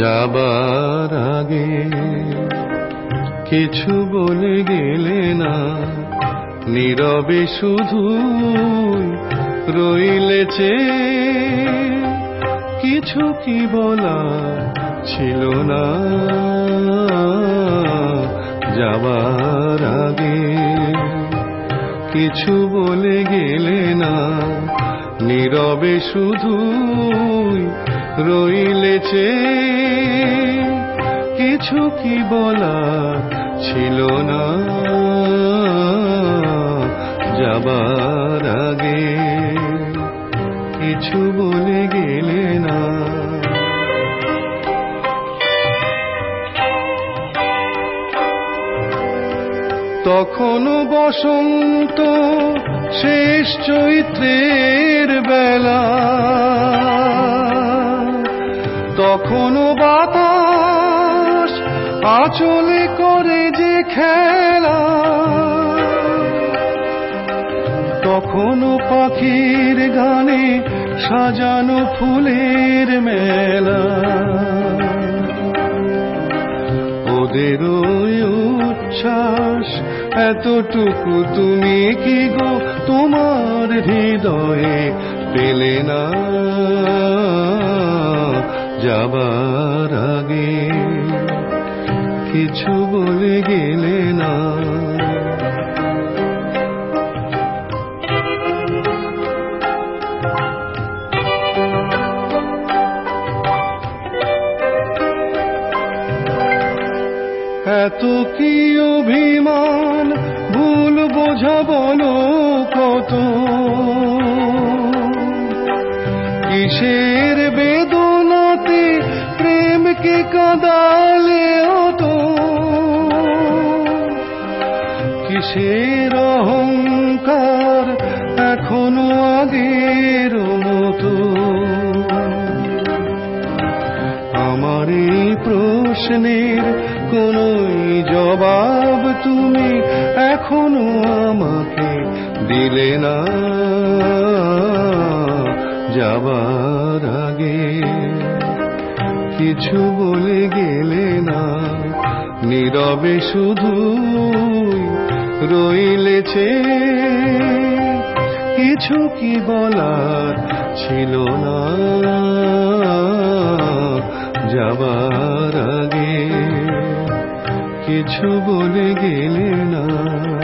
যাবার আগে কিছু বলে গেলে না। নীরবে শুধু রইলেছে কিছু কি বলা ছিল না। যাবার আগে কিছু বলে গেলে না। নীরবে শুধু রইলেছে। কিছু কি বলা ছিল না। যাবার আগে কিছু বলে গেলে না। তখনও বসন্ত শেষ চৈত্রের বেলা তখনও বাতাস আচলে করে যে খেলা। তখনও পাখির গানে সাজানো ফুলের মেলা। ওদের উচ্ছ্বাস এতটুকু তুমি কি গো? তোমার হৃদয়ে পেলে না। যাবার আগে কিছু বলে গেলে না। এত কি অভিমান? ভুল বোঝা বলো কত। কিসের কাদালে তো কিসের অহংকার এখনও আগের মতো? আমার প্রশ্নের কোনই জবাব তুমি এখনও আমাকে দিলে না। যাবার আগে কিছু বলে গেলে না। নীরবে শুধু রইলেছে কিছু কি বলার ছিল না। যাবার আগে কিছু বলে গেলে না।